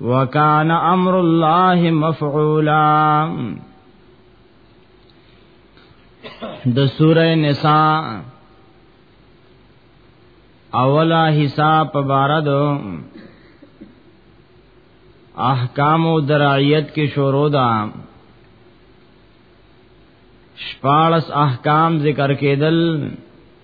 وکان امر الله مفعولا د سوره نساء اولا حساب بارد احکام و درعیت کی شروع دا شپارس احکام ذکر کېدل دل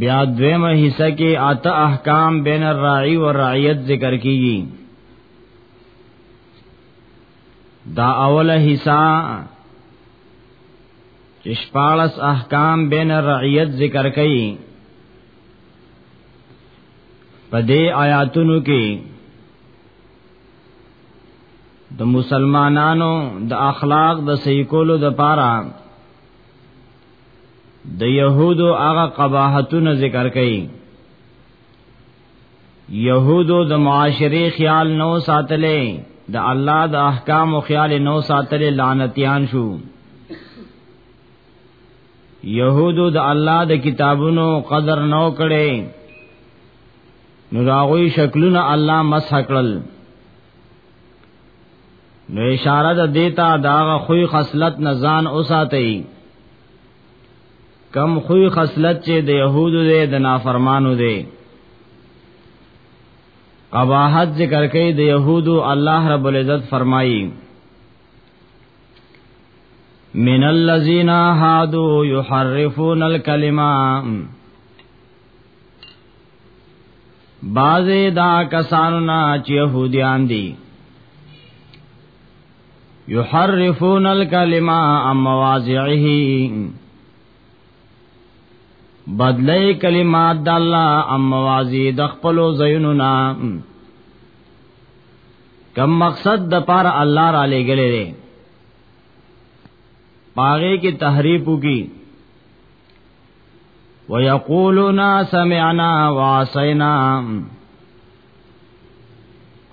بیا دویمه حصہ کې آتا احکام بین الراعی و رعیت ذکر کیږي دا اوله حصہ چې شپارس احکام بین الرعیت ذکر کیږي په دې آیاتونو کې د مسلمانانو د اخلاق د صحیح کولو د پاره د يهودو هغه قباحتونه ذکر کړي يهودو د معاشري خیال نو ساتلې د الله د احکام او خیال نو ساتلې لعنتيان شو يهودو د الله د کتابونو قدر نو کړي نو راغوي شکلونه الله مسح کړل نو اشاره د دیتا داغه خوې خصلت نزان اوساتې کم خوې خصلت چې د يهودو دی د نافرمانو دی قباحت ذکر کوي د يهودو الله رب العزت فرمایي من الذين هادو يحرفون الكلمه بازه دا کسانو نه چې يهوديان دي يحرفون الكلمه عن مواضعه بدلی کلمات د الله ام موازی د خپل زینو نا کم مقصد د پار الله را لګلې دي پاغه کی تحریفو کی ويقولون سمعنا وعصينا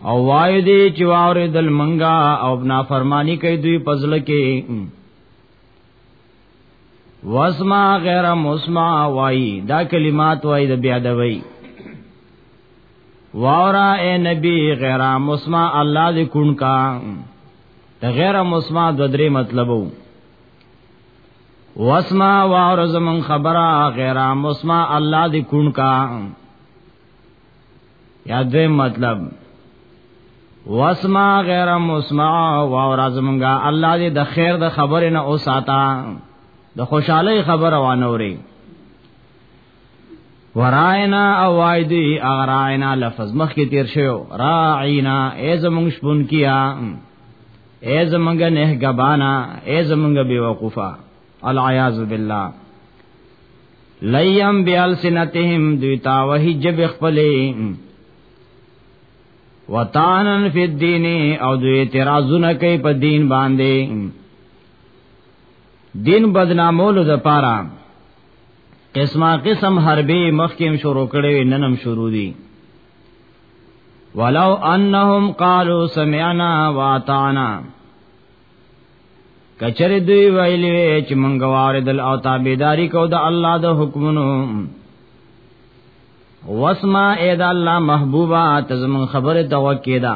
او وای دی چې واورې دل منګا او بنا فرمانی کوي دوی پزل کې واسما غیر مسما وای دا کلمات وای د بیا د وای واورا اے نبی غیر مسما الله دې کون کا د غیر مسما د درې مطلبو واسما وار زمون خبره غیر مسما الله دی کون کا یا دې مطلب واسما غیر مسما وار زمونږه الله دې د خیر د خبرې نه اوساتا د خوشحالي خبره وانوري وراینا او وایدی اغراینا لفظ مخ کې تیر شو راینا ای زمونږ شپون کیا ای زمونږ نه غبانا ای زمونږ بیوقوفا العیاذ بالله لیم بیالسنتهم دوی تا وحی جب خپلې وطانن فی الدین او دوی اعتراضونه کوي په دین باندې دین بدنامولو د پاره قسمه قسم حربي مخکیم شروع کړي ننم شروع دي ولو انهم قالوا سمعنا واطعنا کچره دوی ویلې چې مونږ واردل او تابعداري کو د الله د حکمونو واسما اې د الله محبوبا تزمن خبره توکیدا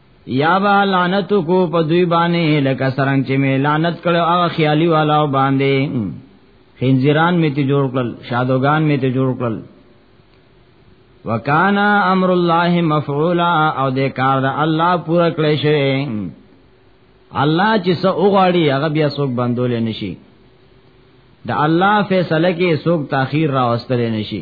یا با لعنت کو په دوی باندې لکه سرنګ چې می لعنت کړو هغه خیالي والا باندې خنزیران می ته جوړ کړل شادوغان می ته جوړ کړل وکانا امر الله مفعولا او د کار د الله پوره کړی شوی الله چې څو غواړي هغه بیا څوک بندول نشي د الله فیصله کې څوک تاخير راوستل نشي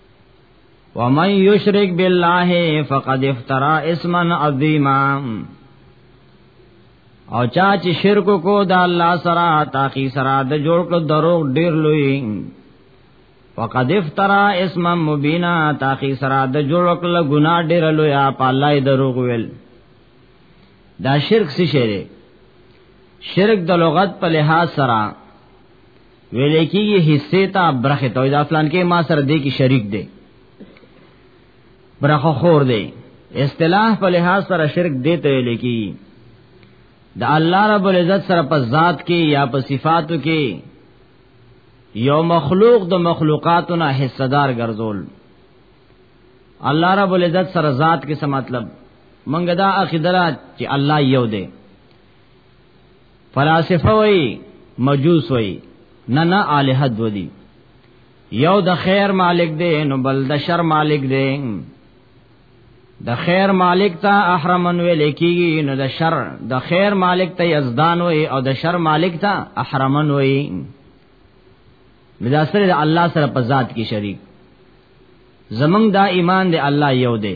ومن یشرک بالله فقد افترا اسما عظیما او چا چې شرک کو د الله سره تاخی سره د جوړ کړ دروغ ډیر لوی وقد افترا اسم مبینا تاخی سره د جوړ کړ ګنا ډیر لوی په الله دروغ ویل دا شرک څه شی دی شرک د لغت په لحاظ سره ویل کېږي حصے ته برخه ته دا فلان کې ما سره دې کې شریک دی برخه خور دی اصطلاح په لحاظ سره شرک دې ته ویل کېږي د الله رب العزت سره په ذات کې یا په صفاتو کې یو مخلوق د مخلوقاتو نه حصہ دار ګرځول الله رب العزت سره ذات کې څه مطلب منګه دا عقیده چې الله یو دی فلاسفه وای مجوس وای نه نه الہ دو دی یو د خیر مالک دی نو بل د شر مالک دی د خیر مالک ته احرمن ویل کیږي نو د شر د خیر مالک ته یزدان وای او د شر مالک ته احرمن وای دا سره د الله سره په ذات کې شریک زمنګ دا ایمان دی الله یو دی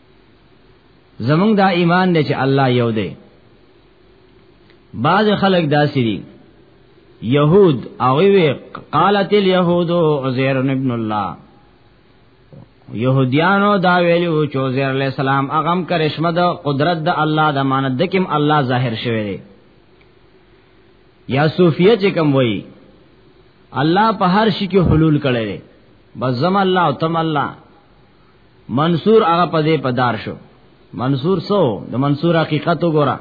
زمونږ دا ایمان دی چې الله یو دی بعض خلک داسې دي یهود او وی قالت اليهود عزير ابن الله یهودیانو دا ویلو چې عزير عليه السلام اغم کرشمه د قدرت د الله د مانند کېم الله ظاهر شوی دی یا صوفیه چې کوم وایي الله په هر شي کې حلول کړي بس زم الله او تم الله منصور هغه په دې پدار شو منصور سو د منصور حقیقت وګوره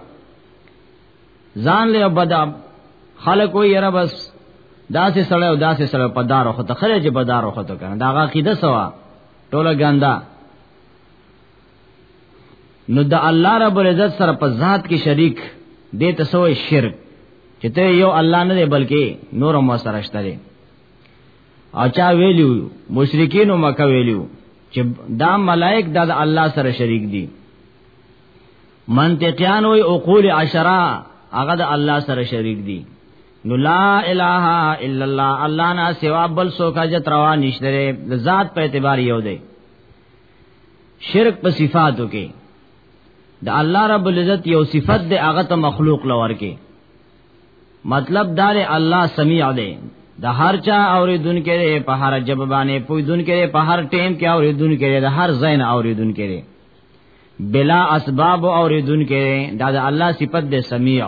ځان له بد خلک وي یره بس داسې سړی او داسې سړی په دار خو ته خره چې په دار خو ته کنه دا هغه عقیده سوا ټوله ګندا نو د الله رب العزت سره په ذات کې شریک دې ته سوې شرک چې ته یو الله نه دی بلکې نور مو سره شته او چا ویلو مشرکین مکه ویلو چې دا ملائک د الله سره شریک دي منطقيان وي عقول عشره هغه د الله سره شریک دي نو لا اله الا الله الله نه سوا بل څوک اجت روا نشته د ذات په اعتبار یو دی شرک په صفاتو کې د الله رب العزت یو صفت د هغه ته مخلوق لور کې مطلب دار الله سمیع دی د هر چا اوریدونکو دی په هر جب باندې پویدونکو دی په هر ټیم کې اوریدونکو دی د هر زین اوریدونکو دی بلا اسباب اوریدونکو دی دا د الله صفت دی سمیع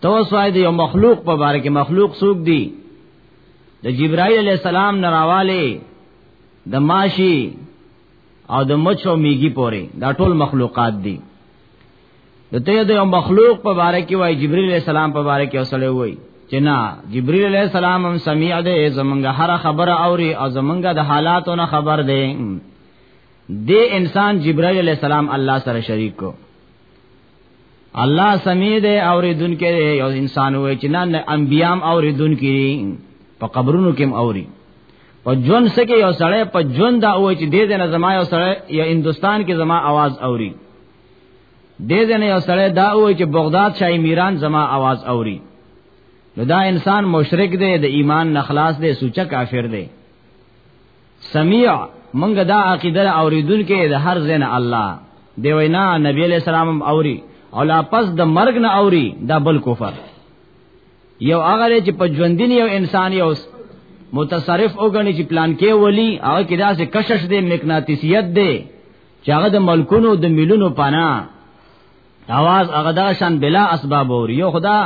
تو سوای دی یو مخلوق په باره کې مخلوق سوق دی د جبرائیل علی السلام نراواله د ماشی او د مچو میږي پوري دا ټول مخلوقات دي نو ته د یو مخلوق په باره کې وای جبرئیل علیہ السلام په باره کې اوسړی وای چې نه جبرئیل علیہ السلام هم سمیع دی زمونږ هر خبره اوري او زمونږ د حالاتو نه خبر دی دې انسان جبرئیل علیہ السلام الله سره شریک کو الله سمیع دی اوریدونکې دی یو انسان وای چې نه انبیام اوریدونکې دي په قبرونو کې هم اوري په جون سکه یو سړی په جون دا وای چې دې دې نه زما یو سړی یا هندستان کې زما आवाज اوري دې ځنه یو سړی دا وای چې بغداد شای میران زما आवाज اوري نو دا انسان مشرک دی د ایمان نخلاص دی سوچا کافر دی سمیع منګ دا عقیده اوریدونکو د هر زین الله دی وینا نبی علیہ السلام اوری او لا پس د مرګ نه اوري دا بل کفر یو هغه چې په ژوندین یو انسان یو متصرف وګڼي چې پلان کې ولی هغه کې داسې کشش دی مقناطیسیت دی چې هغه د ملکونو د ملونو پانا आवाज هغه دا شان بلا اسباب اور یو خدا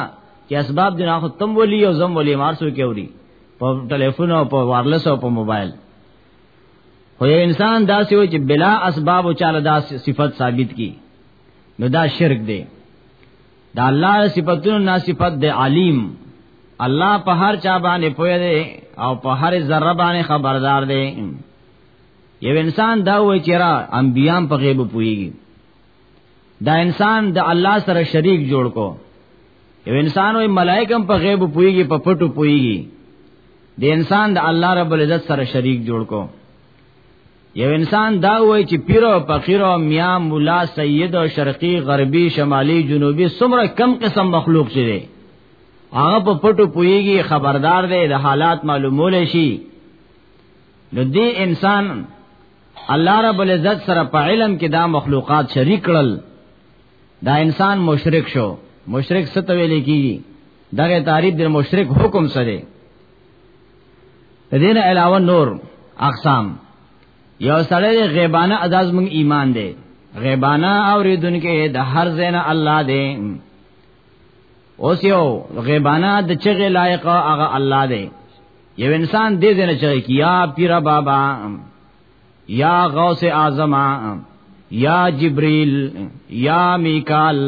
چې اسباب دې نه ختم ولي او زم ولي مارسو کې اوري په ټلیفون او په وایرلس او په موبایل خو یو انسان داسې وي چې بلا اسباب او چاله دا صفت ثابت کی نو دا شرک دی دا الله صفاتونو نه صفت دی علیم الله په هر چا باندې پوهه دی او په هر ذره باندې خبردار دی یو انسان دا وای چې را انبيام په غیب پويږي دا انسان د الله سره شریک جوړ کو یو انسان وای ملائکم په غیب پويږي په پټو پويږي د انسان د الله رب العزت سره شریک جوړ کو یو انسان دا وای چې پیر او فقیر او میا مولا سید او شرقي غربي شمالي جنوبي سمره کم قسم مخلوق شي هغه په پټو پويږي خبردار دی د حالات معلومول شي نو دی انسان الله رب العزت سره په علم کې دا مخلوقات شریک کړل دا انسان مشرک شو مشرک ست ویل کیږي دغه تعریف د مشرک حکم سره دین علاوه نور اقسام یو سره غیبانه اداز مونږ ایمان دی غیبانه اوریدونکو د هر زینا الله دی اوس یو غیبانه د چغه لایق هغه الله دی یو انسان دې دې نه چي کیا پیر بابا یا غوث اعظم یا جبريل یا میکال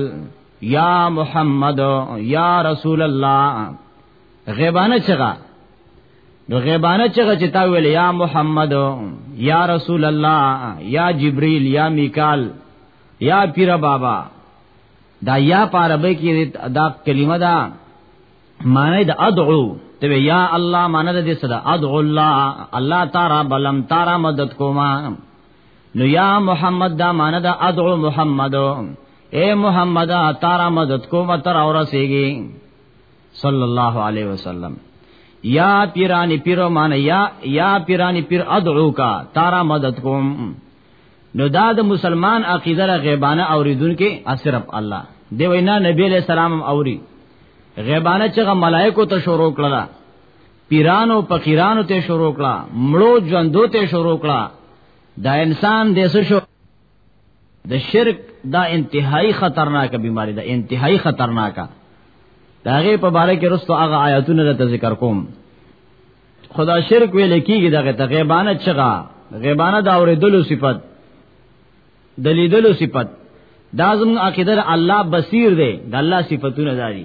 یا محمد یا رسول الله غیبانه چغا نو غیبانه چغا چې تا ویل یا محمد یا رسول الله یا جبريل یا میکال یا پیر بابا دا یا پاره به کې دا کلمه ده معنی د ادعو ته یا الله معنی د دې صدا ادعو الله الله تعالی بلم تعالی مدد کوما نو یا محمد دا معنی د ادعو محمد اے محمد تعالی مدد کوما تر اور سیږي صلی الله علیه وسلم یا پیرانی پیرو معنی یا یا پیرانی پیر ادعو کا تعالی مدد کوم نو دا د مسلمان عقیده را غیبانه اوریدونکو اصرف الله دی وینا نبی علیہ السلام اوری غیبانه چې ملائکو ته شروع کړه پیرانو فقیرانو ته شروع کړه مړو ژوندو ته شروع کړه دا انسان د څه شو د شرک دا انتهایی خطرناکه بیماری ده انتهایی خطرناکه دا غي په باره کې رسو هغه آیاتونه ته ذکر کوم خدا شرک ویل کیږي دغه ته غیبانه چغا غیبانه دا اوریدلو صفت دلیدلو صفت دا زموږ عقیده الله بصیر دی د الله صفاتونه داري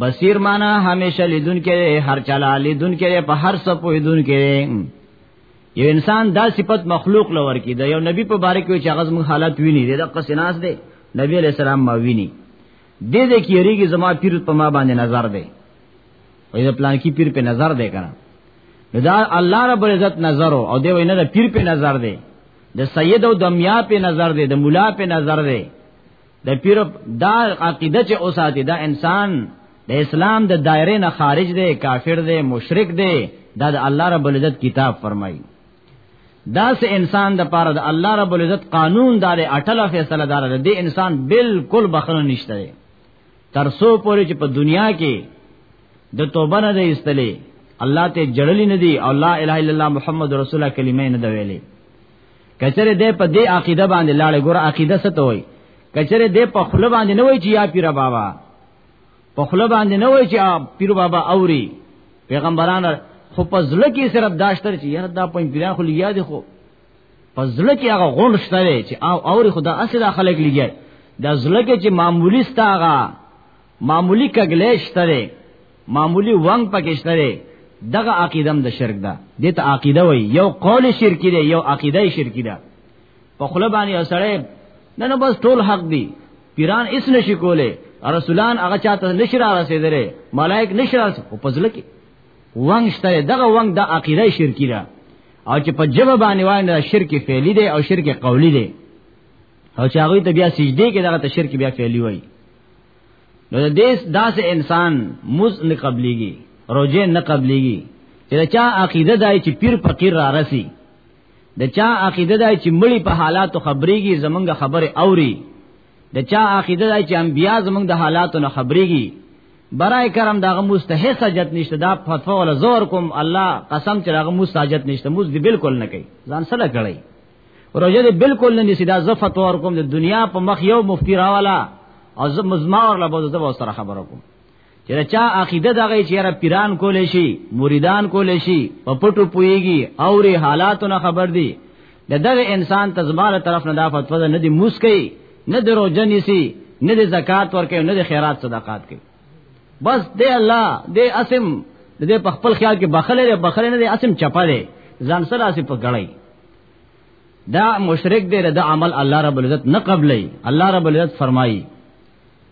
بصیر معنا همیشه لیدون کې هر چلا لیدون کې په هر څه پوهیدون کې یو انسان دا صفت مخلوق لور کې دا یو نبی په باره کې چې هغه زموږ حالت ویني دا قصناس دی نبی علیہ السلام ما ویني دې دې کې ریږي زما پیر په ما باندې نظر دی وای دا پلان کې پیر په نظر دی کنه نو دا الله رب العزت نظر او دی وای نه دا پیر په نظر دی د سید او د میا په نظر دی د مولا په نظر دی د پیر دا عقیده چې اوساته دا انسان د اسلام د دایره نه خارج دی کافر دی مشرک دی دا د الله رب العزت کتاب فرمایي دا سه انسان د پاره د الله رب العزت قانون دار اٹل فیصله دار دی انسان بالکل بخنه نشته ترسو پورې چې په دنیا کې د توبه نه دی استلې الله ته جړلې نه دی او لا اله الا الله محمد رسول الله کلمه نه دی ویلې کچره دې په دې عقیده باندې لاړې ګور عقیده څه ته وای کچره دې په خپل باندې نه وای چې یا پیر بابا په خپل باندې نه وای چې پیر بابا اوري پیغمبران خو په ځل کې صرف داشتر چې یاره دا پنځ پیران خو لیا دي خو پس زړه کې هغه غون شته چې او اوري خدا اسې دا خلک لګي دا زړه کې چې معمولی ستاغه معمولی کګلې شته معمولی ونګ پکې شته دغه عقیدم د شرک ده دته عقیده وای یو قول شرکی ده یو عقیده شرکی ده په خله باندې اوسړې نه نه بس ټول حق دي پیران اس نشي کوله رسولان هغه چاته نشر رسیدره ملائک نشر او پزله کې وانګ شته دغه وانګ د عقیده شرکی ده او چې په جبه باندې وای نو شرک فعلی دی او شرک قولی دی او چې هغه ته بیا سجدي کې دغه ته شرک بیا فعلی وای نو د دې داسې انسان مز نه قبليږي روزه نه قبليږي چې چا عقیده دای چې پیر فقیر را رسی د چا عقیده دای چې مړی په حالاتو خبريږي زمونږ خبره اوري د چا عقیده ده چې انبیا زمونږ د حالاتو نه خبرېږي برای کرم داغه مستحق حاجت نشته دا فتوا ولا زور کوم الله قسم چې داغه مستحق نشته موږ دی بالکل نه کوي ځان سره کړی روزه دی بالکل نه نسی دا زفت ور کوم د دنیا په مخ یو مفتی راوالا او زما ور لبوزه سره خبرو کوم چې چا عقیده دغه چې را پیران کول شي مریدان کول شي په پټو پويږي او ری حالاتونه خبر دي د دغه انسان تزماله طرف نه دا فتوا نه دی موسکی نه درو جنسی نه د زکات ورکې نه د خیرات صدقات کې بس دې الله دې اسم دې په خپل خیال کې بخله دې بخله نه دې اسم چپا دې ځان سره اسې په غړی دا مشرک دې دا عمل الله رب العزت نه قبلې الله رب العزت فرمایي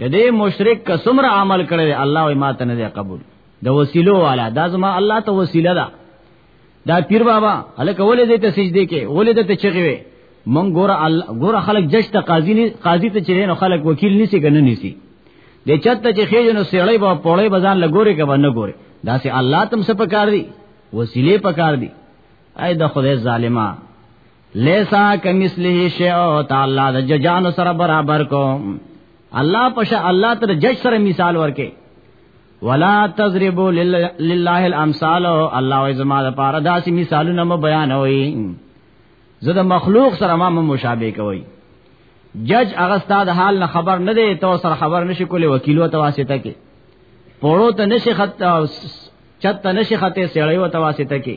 د دې مشرک کسمره عمل کړی الله وي ماته نه دی قبول د وسیلو والا دا زما الله ته وسیله ده دا پیر بابا هله کولې دې ته سجدي کې ولې دې ته چغي وي مونږ ګور الله ګور خلک جج ته قاضي نه قاضي ته چیرې نو خلک وکیل نسی کنه نسی د چته چې خېجن نو سیړې با پړې بزان لګوري کبه نه ګوري دا سي الله تم څه پکار دي وسیله پکار دي اې د خدای ظالما لیسا کمثله شیء تعالی د ججانو سره برابر کو الله پشه الله تر جج سره مثال ورکه ولا تضربوا لله الامثال الله ازما د پاره داسې مثالونه مو بیانوي زه د مخلوق سره ما مشابه کوي جج هغه ستاد حال نه خبر نه دی تو سره خبر نشي کولی وکیلو ته واسطه کې پړو ته نشي خط چت ته نشي خطه سړیو ته واسطه کې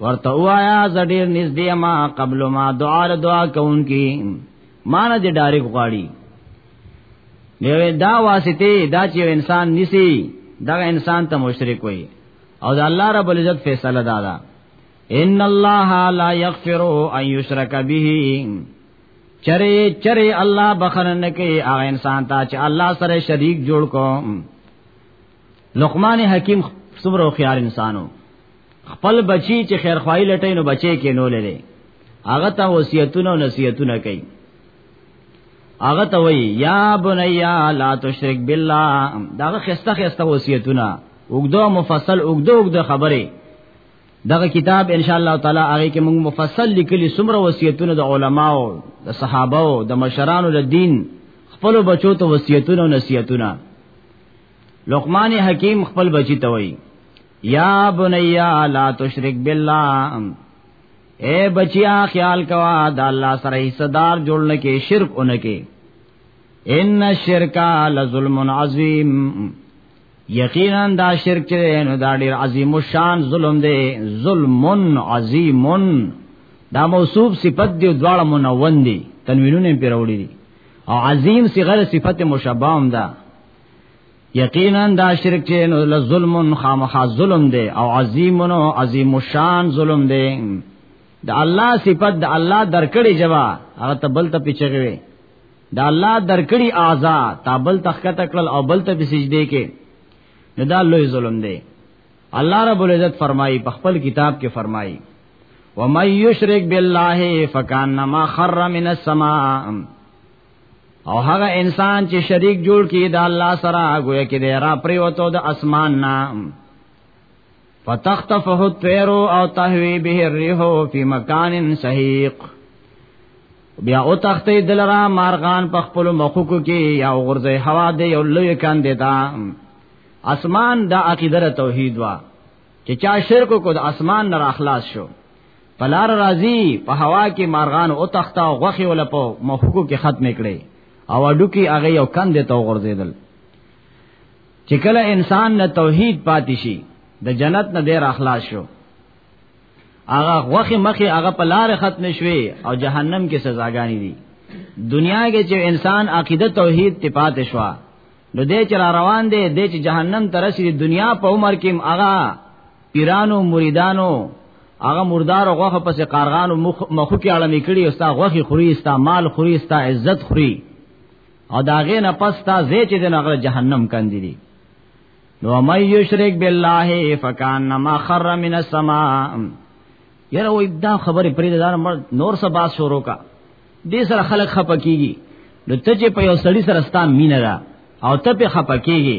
ورته وایا زډیر نږدې ما قبل ما دعا ر دعا کون کی مان دې ډایرک غواړي نو دا واسطه دا چې انسان نسی دا انسان ته مشرک وي او دا الله رب العزت فیصله دادا ان الله لا یغفر ان یشرک به چرے چرے الله بخنه نه کوي هغه انسان ته چې الله سره شریک جوړ کوم لقمان حکیم څومره خيار انسانو خپل بچی چې خیر خوای لټی نو بچی کې نو لري هغه ته وصیتونه او نصیحتونه کوي هغه ته وی یا بنیا لا تشرک بالله دا خسته خسته وصیتونه وګدو مفصل وګدو وګدو خبره دغه کتاب ان شاء الله تعالی هغه کې موږ مفصل لیکلي سمره وصیتونه د علماو د صحابهو د مشرانو د دین خپل بچو ته وصیتونه او نصیحتونه لقمان حکیم خپل بچی ته وای یا بنیا لا تشرک بالله اے بچیا خیال کوا دا الله سره حصدار جوړل کې شرک اونکه ان الشرک لظلم عظیم یقینا دا شرک چې نو دا ډیر عظیم شان ظلم دی ظلم عظیم دا موصوف صفت دی دواړه منون دي تنوینونه پیروړي دي او عظیم صغر صفت مشبہ هم ده یقینا دا شرک چې نو ظلم خامخا ظلم دی او عظیم نو عظیم شان ظلم دی د الله صفت د الله درکړي جوا هغه ته بل ته پیچوي د الله درکړي اعضا تا بل تخکته کړل او بل ته سجده کې نو دا لوی ظلم دی الله رب العزت فرمایي په خپل کتاب کې فرمایي و مَن یشرک بالله فکانما خر من السماء او هغه انسان چې شریک جوړ کی د الله سره گویا کې دی را پریوتو د اسمان نه فتختفه الطير او تهوي به الريح في مكان سحيق بیا او تختې دلرا مارغان په خپل مخکو کې یا غرزه هوا دی او لوی کاندې تا اسمان دا عقیده توحید وا چې چا شرک کو د اسمان نه اخلاص شو پلار راضی په هوا کې مارغان او تخته او غوخي ول په مخکو کې ختم کړي او اډو کې هغه یو کند ته غورځیدل چې کله انسان نه توحید پاتې شي د جنت نه ډیر اخلاص شو هغه غوخي مخي هغه په لار ختم شوي او جهنم کې سزاګانی دي دنیا کې چې انسان عقیده توحید ته پاتې شو نو دې چې را روان دي دې چې جهنم ته رسیدي دنیا په عمر کې هغه پیرانو مریدانو هغه مردار غوخه پس قارغانو مخو کې اړه میکړي او ستا غوخي خوري ستا مال خوري ستا عزت خوري او داغه نه پس تا زې چې د هغه جهنم کاندي دي نو مې یشرک بالله فکان ما خر من السما یره وې دا خبره پرې دار نور سبا شروع کا دې سره خلک خپه کیږي نو ته چې په یو سړی سره ستا مینه ده او ته په خپه کیږي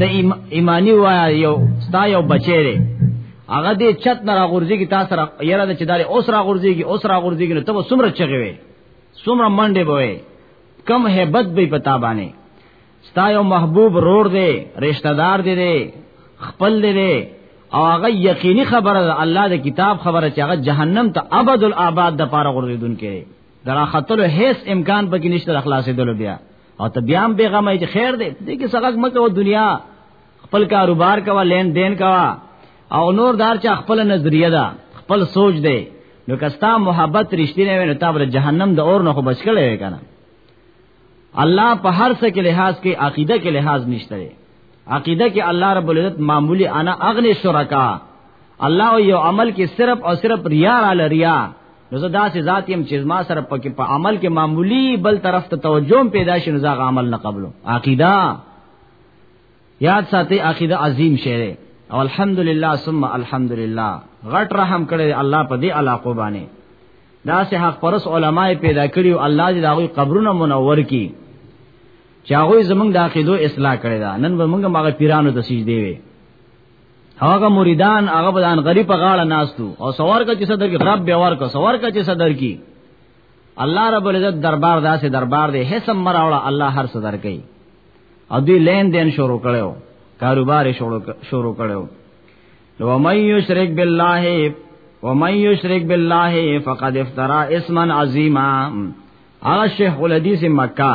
د ایمانی وایا یو ستا یو بچی دی هغه دې چت نه راغورځي کی تاسو را یره د چداري اوس راغورځي کی اوس راغورځي کی نو ته سمره چغوي سمره منډه بوي کم hebat به پتا باندې ستا یو محبوب رور دی رشتہ دار دی دی خپل دی دی او هغه یقیني خبره ده الله د کتاب خبره چې هغه جهنم ته ابد الاباد د پاره غورځیدون کې درا خطر هیڅ امکان پکې نشته خلاصې دل بیا او ته بیا هم بیغمه چې خیر دی دې کې سغک مکه او دنیا خپل کاروبار کوا لین دین کوا او نور دار چې خپل نظریه ده خپل سوچ دی نو کستا محبت رښتینه وي نو تابره جهنم د اور نه خو بچ کړي کنه الله په هر څه کې لحاظ کې عقیده کې لحاظ نشته عقیده کې الله رب العزت معمولی انا اغنی شرکا الله یو عمل کې صرف او صرف ریا را لریا نو زه داسې ذات يم چې ما سره پکې په عمل کې معمولی بل طرف ته توجه پیدا شي نو زه عمل نه قبلو عقیده یاد ساتي عقیده عظیم شعر او الحمدلله ثم الحمدلله غټ رحم کړی الله په دې علاقه باندې دا سه حق پرس علماء پیدا کړی او الله دې داوی قبرونه منور کی چاغوی زمونږ د عقیدو اصلاح کړی دا نن به موږ مغه پیرانو ته سجدي وي هغه مریدان هغه بدن غریب غاړه ناستو او سوار کا چې صدر کی خراب به ور کا سوار کا چې صدر کی الله رب العزت دربار داسې دربار دی هیڅ مراوړه الله هر څه درکې او دوی لین دین شروع کړو کاروبار شروع کړو نو مې یشرک بالله ومن یشرک بالله فقد افترا اسما عظیما هغه شیخ الحدیث مکه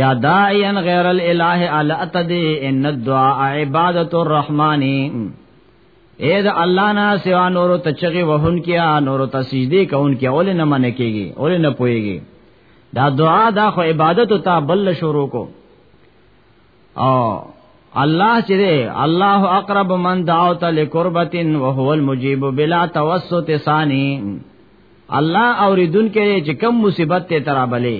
یا داعیا غیر الاله الا تدی ان الدعاء عبادت الرحمن اے دا الله نا سوا نور ته چغي وهون کیا نور ته سجدي کون کیا اول نه من کیږي اول نه پويږي دا دعا دا خو عبادت ته بل شروع کو او الله چې دی الله اقرب من دعوت لقربتن وهو المجيب بلا توسط ثاني الله اوریدون کې چې کم مصیبت ته ترابلې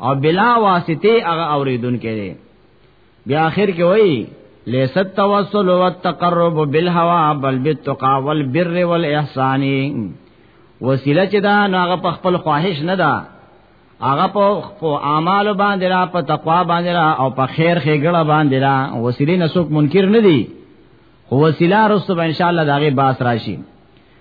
او بلا واسطه هغه اوریدونکو دی بیا اخر کې وایي لیس التوسل والتقرب بالهوى بل بالتقى والبر والاحسان وسیله چې دا هغه په خپل خواهش نه ده هغه په اعمال باندې را په تقوا باندې را او په خیر خېګړه باندې را وسیله نسوک منکر نه دي خو وسیله رسو ان شاء الله داغه باس راشي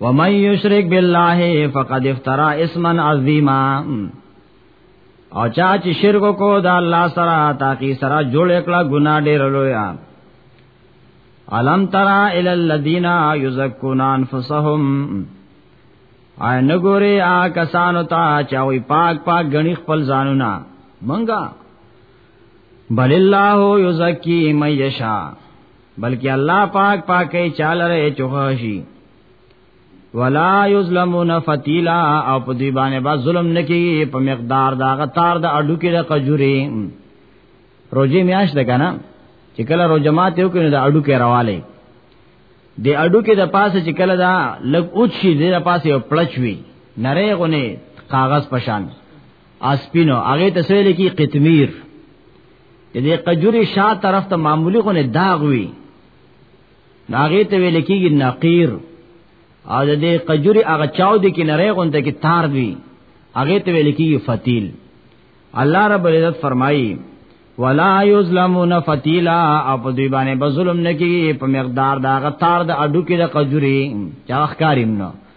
ومن یشرک بالله فقد افترا اسما عظیما او چا چې شرک کو دا الله سره تاکي سره جوړ کړه ګنا ډېر لوی علم ترا ال الذین یزکون انفسهم آی نګوري آ کسانو ته چې وي پاک پاک غني خپل ځانونه منګه بل الله یزکی من یشا بلکې الله پاک پاکه چاله رې چوغاشي ولا یظلمون فتیلا او په دې باندې با ظلم نکي په مقدار دا غتار د اډو کې د قجوري روزي میاش ده کنه چې کله روزمات یو کې د اډو کې راواله د اډو کې د پاسه چې کله دا لګ اوچ شي د پاسه یو پړچوي نری غونه کاغذ پشان اسپینو هغه ته سویل کی قتمیر دې قجوري شا طرف ته معمولی غونه داغ وی ناغه ته ویل کیږي نقیر او د دې قجوري هغه چاو دي کې نری غونډه کې تار دی هغه ته ویل کیږي فتیل الله رب العزت فرمایي ولا یظلمون فتیلا او په دوی باندې به ظلم نکي په مقدار دا غتار د اډو کې د قجوري چا ښکاریم نو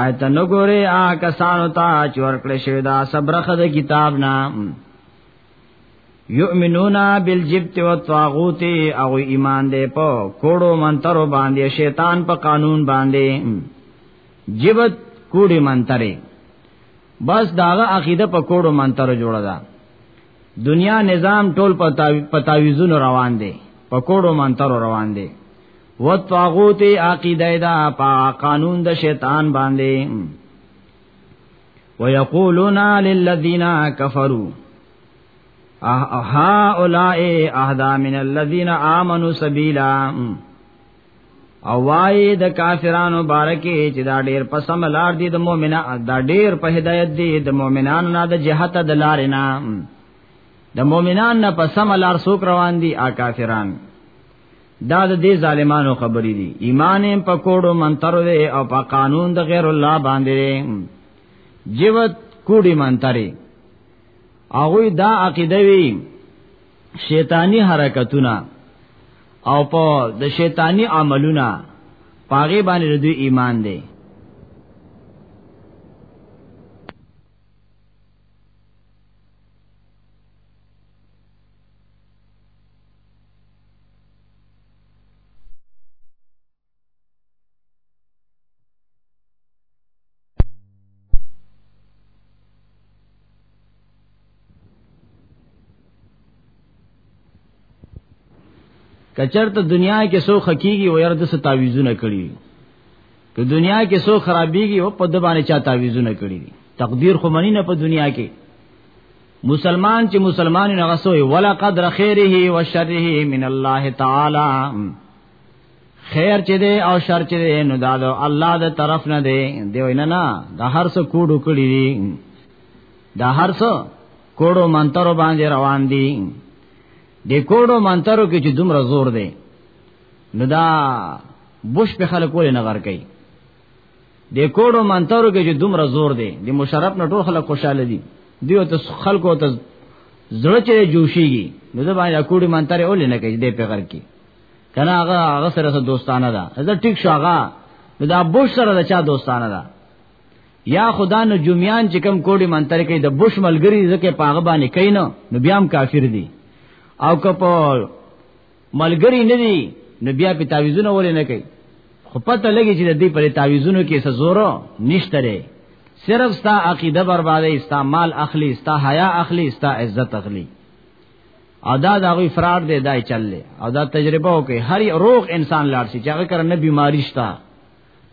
آیت نو ګوره آ کسانو ته چې ورکړې شوی دا صبرخه د کتاب نام یؤمنونا بالجبت والطاغوت او ایمان دې په کوړو منترو باندې شیطان په قانون باندې جبت کوړي منترې بس داغه عقیده په کوړو منترو جوړه ده دنیا نظام ټول په تعویذونو روان دي په کوړو منترو روان دي و طاغوت عقیده دا پا قانون د شیطان باندې ويقولون للذین کفروا هؤلاء اهدا من الذين آمنوا سبيلا او وای د کافرانو بارکه چې دا ډیر په سم لار دي د مؤمنانو دا ډیر په هدایت دي د مؤمنانو نه د جهت د لارې نه د مؤمنان نه په سم لار سوک روان دي آ کافرانو دا د دې ظالمانو خبرې دي ایمان هم په کوډو منتر دی او په قانون د غیر الله باندې جیوت کوډي منتري هغه دا عقیده وی شیطانی حرکتونه او په د شیطانی عملونه پاغه باندې د ایمان دی کچرته دنیا کې سو خکیږي و ير د څه تعويذونه کړی که دنیا کې سو خرابيږي او په د باندې چا تعويذونه کړی تقدیر خو منی نه په دنیا کې مسلمان چې مسلمان نه غسوي ولا قدر خیره و شره من الله تعالی خیر چې دی او شر چې دی نو دا د الله د طرف نه دی دی وینا نه د هر څه کوډو کړی دی د هر څه کوډو منترو باندې روان دي د کوډو منترو کې چې دومره زور دی نو دا بوش په خلکو نه غر کوي د کوډو منترو کې چې دومره زور دی د مشرف نه ټول خلک خوشاله دي دیو ته خلکو ته زړه چې جوشيږي نو دا باندې کوډي منترې اول نه کوي دې په غر کې کنه هغه هغه سره سره دوستانه ده دا ټیک شو هغه دا بوش سره د چا دوستانه ده یا خدا نو جمعیان چې کم کوډي منتر کې د بوش ملګری ځکه پاغه باندې کین نو بیا هم کافر دي او که په ملګری نه دی نو بیا په تعویذونه ولې نه کوي خو پته لګی چې د دې پر تعویذونو کې څه زور نشته لري صرف ستا عقیده بربادې ستا مال اخلي ستا حیا اخلي ستا عزت اخلي او دا دا غوی فرار دی دای چللې او دا تجربه وکي هر روغ انسان لاړ شي چې هغه کر نه بیماری شتا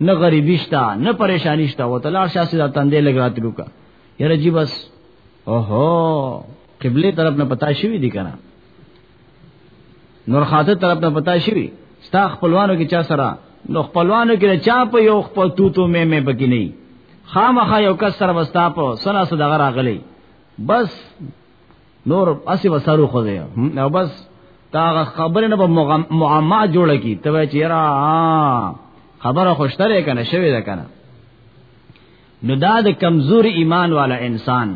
نه غریبی شتا نه پریشانی شتا وته لاړ شي ستا تندې لګرات لوکا یره جی بس اوهو قبله طرف نه پتا شي دي کنه نور خاطر طرف ته پتا شي ستا خپلوانو کې چا سره نو خپلوانو کې چا په یو خپل توتو مې مې پکې نه خامخا یو کس سره وستا په سنا صدغه راغلی بس نور اسی وسارو خو دی او بس تا خبره نه په معما جوړه کی ته چې را خبره خوشتره کنه شوی ده کنه نو دا د کمزور ایمان والا انسان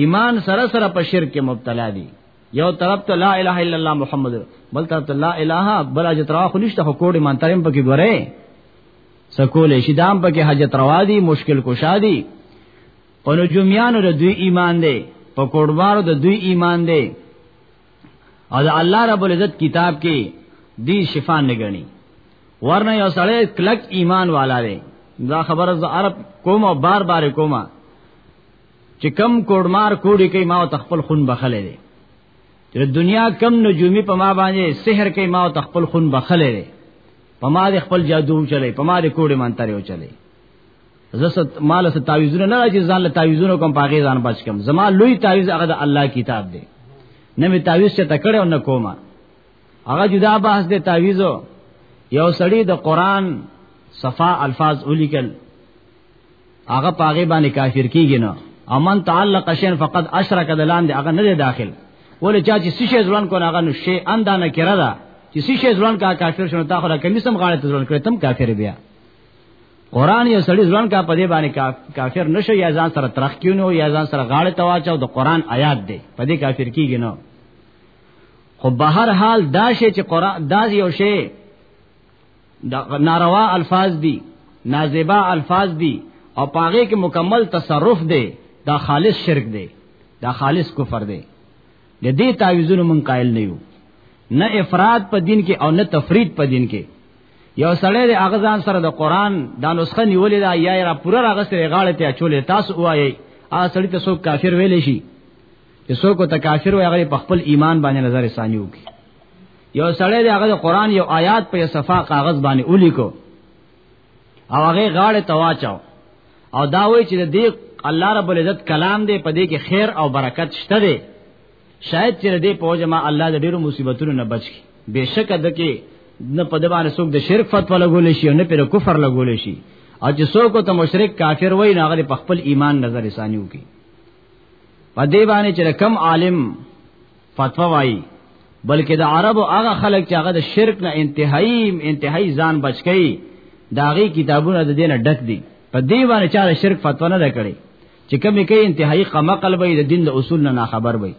ایمان سره سره په شرک کې مبتلا دي یو طرف ته لا اله الا الله محمد بل طرف ته لا اله بل حاجت روا خو نشته خو کوډ ایمان ترم پکې ګورې سکول شي دام پکې حاجت روا دي مشکل کشا دي په نجوميانو د دوی ایمان دی په کوډوارو د دوی ایمان دی او د الله رب العزت کتاب کې دی شفا نه غني ورنه یو سړی کلک ایمان والا دی دا خبره ز عرب کوم او بار بار کومه چې کم کوډمار کوډی کوي ما ته خپل خون بخلې دي چې دنیا کم نجومی په ما باندې سحر کوي ما ته خپل خون بخلې دي په ما دې خپل جادو چلے په ما دې کوډی مانتره چلے زست مال ست تعویذونه نه چې ځان له تعویذونو کوم پاګې ځان بچ کم زما لوی تعویذ هغه د الله کتاب دی نه می تعویذ ته تکړه او نه کومه هغه جدا بحث دی تعویذو یو سړی د قران صفا الفاظ ولیکل هغه پاغه باندې کافر کیږي نه امن تعلق شین فقط اشرک دلان دی هغه نه داخل ولې چا چې سشي ځلون کو هغه نو شی اندانه کړه دا چې سشي ځلون کا کافر شونه تا خو کمی سم غاړه ته ځلون کړ تم کافر بیا قران یو سړی ځلون کا پدې باندې کافر نشو یا ځان سره ترخ کیونو یا ځان سره غاړه ته واچو د قران آیات دی پدې کافر کیږي نه خو بهر حال دا شی چې قران دا یو شی دا ناروا الفاظ دي نازیبا الفاظ دي او پاغه کې مکمل تصرف دی دا خالص شرک دی دا خالص کفر دی د دې تعویذونو مونږ قائل نه یو نه افراد په دین کې او نه تفرید په دین کې یو سړی د اغزان سره د قران دا نسخه نیولې دا یا را پوره راغسته غاړه ته چولې تاسو وایي ا سړی ته څوک کافر ویلې شي چې څوک ته کافر وایي هغه په خپل ایمان باندې نظر ثاني وکړي یو سړی دی هغه قرآن یو آیات په صفه کاغذ باندې ولیکو او هغه غاړه تواچاو او دا وای چې د دې الله رب العزت کلام دی په دې کې خیر او برکت شته دی شاید چې دې پوجا ما الله د ډیرو مصیبتونو نه بچ کی بهشک د کې نه په دبان سوق د شرک فتوا لګول شي نه پر کفر لګول شي او چې سوق ته مشرک کافر وای نه غلي په خپل ایمان نظر ثانیو کی په دې باندې چې کم عالم فتوا وایي بلکې د عربو هغه خلک چې هغه د شرک نه انتهایی انتهایی ځان بچ کړي داغي کتابونه د دینه ډک دي په دې باندې چاره شرک فتوا نه کړي چې کمی کوي انتهایی قمه قلبي د دین د اصول نه خبر وي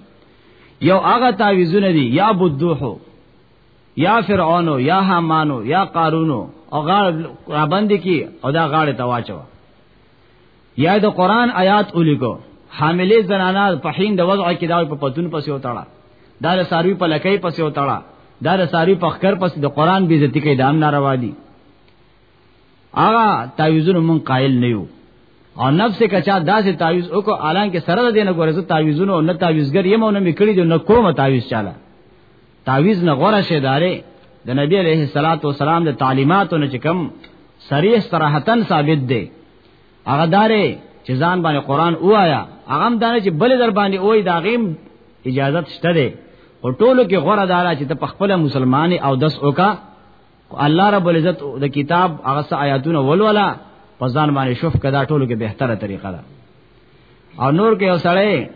یو هغه تعویذونه دي یا بدوحو یا فرعونو یا حمانو یا قارونو او غاړه باندې کی او دا غاړه تواچو یا د قران آیات ولیکو حاملې زنانه په حین د وضع کې دا په پتون پسې وتاړه دا د ساروی په لکې پسې وتاړه دا د ساروی په خکر پسې د قران بي عزت کې دام ناروا دي هغه تعویذونه مون قائل نه یو او نفس کچا داسې تعویذ وکړو الان کې سره دینه ګورې زه تعویذونه او نه تعویذګر یم او نه میکړي جو نه کومه تعویذ چاله تعویذ نه غوړه شه دارې د نبی علیه الصلاۃ والسلام د تعلیماتو نه چکم صریح صراحتن ثابت دی هغه دارې چې ځان باندې قران وایا هغه هم دانه چې بل در باندې وای دا غیم اجازه شته ده او ټولو کې غوړه دارا چې ته په خپل مسلمانې او دس اوکا الله رب العزت د کتاب هغه آیاتونه ولولا په ځان باندې شوف کدا ټولو کې بهتره طریقه ده او نور کې اوسړې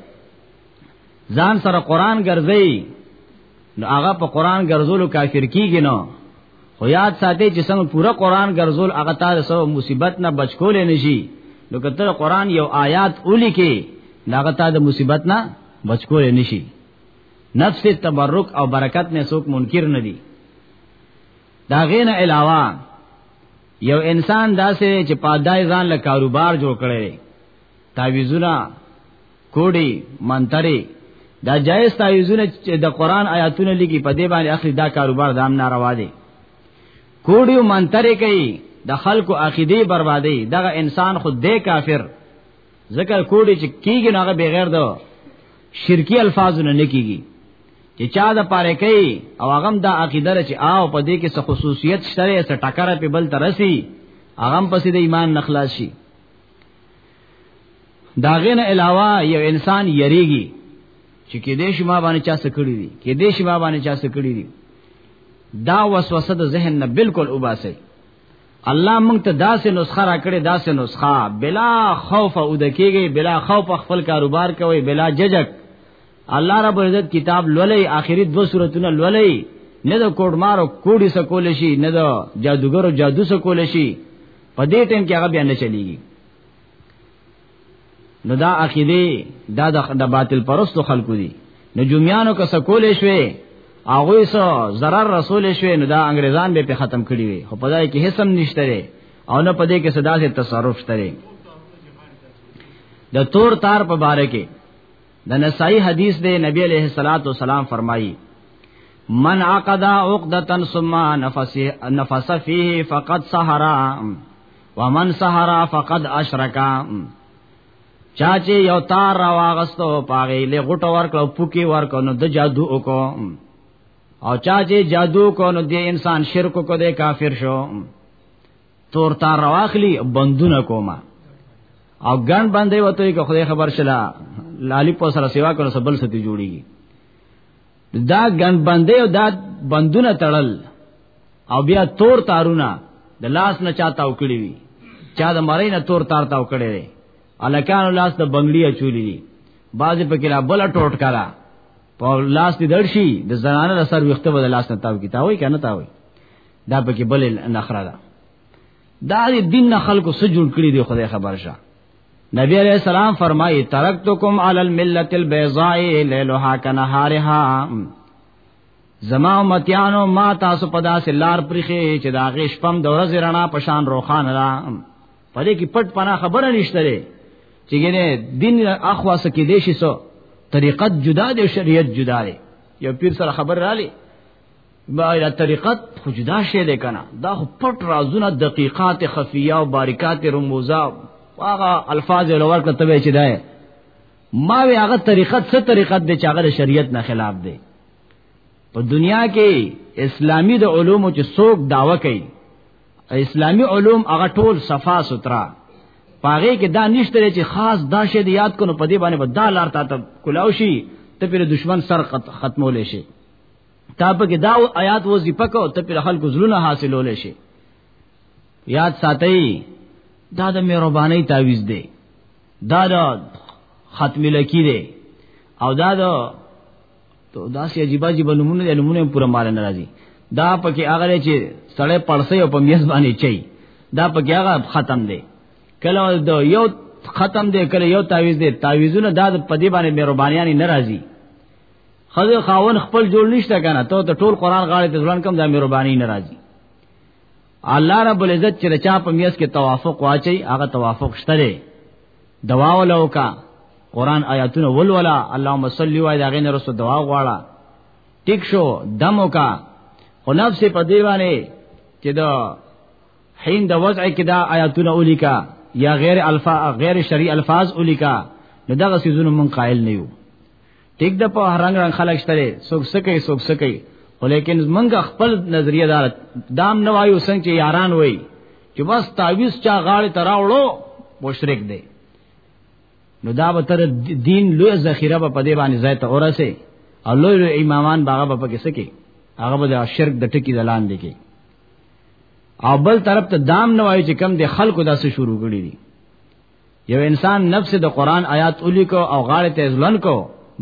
ځان سره قران ګرځي نو هغه په قران ګرځولو کافر کیږي نو خو یاد ساتي چې څنګه پورا قران ګرځول هغه تاسو سو مصیبت نه بچ کول نه شي نو کته قران یو آیات اولی کې هغه تاسو د مصیبت نه بچ کول نه شي نفس تبرک او برکت نه څوک منکر نه دي دا غینه علاوه یو انسان داسې چې پادای ځان له کاروبار جوړ کړي تعویذونه کوډي منتري دا جایز تعویذونه چې د قران آیاتونه لګي په دې باندې اخلي دا کاروبار دام ناروا دي کوډي منتري کوي د خلکو عقیده بربادي دغه انسان خود دې کافر ذکر کوډي چې کیږي نه بغیر دو شرکی الفاظونه نه کیږي چې چا د پاره کوي او هغه دا عقیده چې آو په دې کې څه خصوصیت شته څه ټکر په بل ترسي هغه پسې د ایمان نخلاص شي دا غنه علاوه یو انسان یریږي چې کې دې شما باندې چا سکړی دي کې دې شما باندې چا سکړی دي دا وسوسه د ذهن نه بالکل وباسي الله مونږ ته داسې نسخه راکړي داسې نسخه بلا خوف او د کېږي بلا خوف خپل کاروبار کوي بلا ججک الله رب عزت کتاب لولې آخري دو سورتونه لولې نه د کوډمارو کوډي سکول شي نه د جادوګرو جادو سکول شي په دې ټیم کې هغه بیا نه چلیږي نو دا عقیده دا د باطل پرستو خلکو دي نو جمعیانو که سکول شوي هغه سو zarar رسول شوي نو دا انګريزان به په ختم کړی وي خو په دای کې هیڅ هم نشته او نه په دې کې صدا سے تصرف شته د تور تار په باره کې د نسائی حدیث دی نبی علیہ الصلات والسلام فرمایي من عقد عقدة ثم نفس نفس فيه فقد سحرا ومن سحرا فقد اشرکا چا چې یو تار را واغستو پاغې له غټو ورکړو پوکي ورکو نو د جادو وکړو او چا چې جادو کو نو دې انسان شرک کو دې کافر شو تور تار رواخلی بندونه کوما او ګن باندې وته کې خدای خبر شلا لالی په سره سیوا کړو سبل ستی جوړیږي دا ګن باندې او دا بندونه تړل او بیا تور تارونه د لاس نه چاته وکړي وي چا د مړی نه تور تار تا وکړي وي الکان لاس د بنگړي چولی دي باز په کلا بل ټوټ کرا په لاس دې درشي د زنانه سر وخته بل لاس نه تاو کی تاوي کنه تاوي دا پکې بل نخره ده دا دې دین نه خلکو سره جوړ کړی دی خدای خبر شه نبی علیہ السلام فرمایي ترکتکم علی الملت البیضاء لیلها کنهارها زما امتیانو ما تاسو په داسې لار پرخې چې دا غیش پم د ورځې رڼا په شان روخانه را پدې کې پټ پنا خبره نشته لري چې ګنه دین اخوا سکه دې شي سو طریقت جدا دی شریعت جدا دی یو پیر سره خبر را لې دا طریقت خو جدا شی دی کنه دا خو پټ رازونه دقیقات خفیه او باریکات رموزا هغه الفاظ لور کته وی چې ده ما وی هغه طریقت څه طریقت دی چې هغه شریعت نه خلاف دی په دنیا کې اسلامی د علومو چې څوک داوا کوي اسلامی علوم هغه ټول صفا سوترا پاغه کې دا نشته چې خاص دا شی دی یاد کونو په دې باندې بدل ارتا ته کلاوشي ته پر دشمن سر ختمول شي تا په کې دا آیات وظیفه کو ته پر خلکو زلونه حاصلول شي یاد ساتي دا د مهرباني تعویز دی دا د ختم لکی دی او دا د تو دا سی عجیب عجیب نمونه د نمونه پورا مال ناراضي دا پکې هغه چې سړې پړسې او په میز باندې چي دا پکې هغه ختم دی کله د یو ختم دی کله یو تعویز دی تعویزونه دا په دې باندې مهربانيانی ناراضي خزه خاون خپل جوړ نشته کنه ته ته ټول قران غاړه ته ځلان کم د مهرباني ناراضي الله رب العزت چې چا په میاس کې توافق واچي هغه توافق شته دی دوا ولو کا قران آیاتونه ولولا اللهم صل و علی غین رسول دوا غواړه ټیک شو دمو کا خو نفس په دی باندې چې دا حین د وضع کې دا آیاتونه ولیکا یا غیر الفا غیر شرعی الفاظ ولیکا نو دغه سيزونه مون قائل نه یو ټیک د په رنگ رنگ خلک شته څوک سکه څوک سکه ولیکن منګ خپل نظریه دار دام نه وایو څنګه چې یاران وای چې بس تعویز چا غاړه تراوړو مشرک دی نو دا به تر دین لوی ذخیره به په دی باندې ځای ته اورسه او لوی لوی امامان باغه په کې سکی هغه به شرک د ټکی دلان دی کې او بل طرف ته دام نه وایي چې کم د خلکو داسې شروع کړی دي یو انسان نفس د قران آیات ولیکو او غاړه ته ځلن کو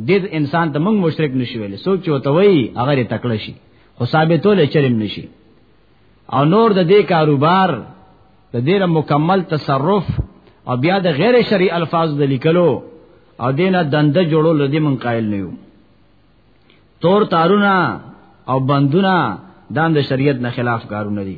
د انسان ته موږ مشرک نشو ویل څوک چې وته وی هغه یې تکړه شي خو ثابتول چرم نشي او نور د دې کاروبار د دې مکمل تصرف او بیا د غیر شرعي الفاظ د لیکلو او دینه دنده جوړول دې من قائل نه یو تور تارونه او بندونه دا د شریعت نه خلاف کارونه دي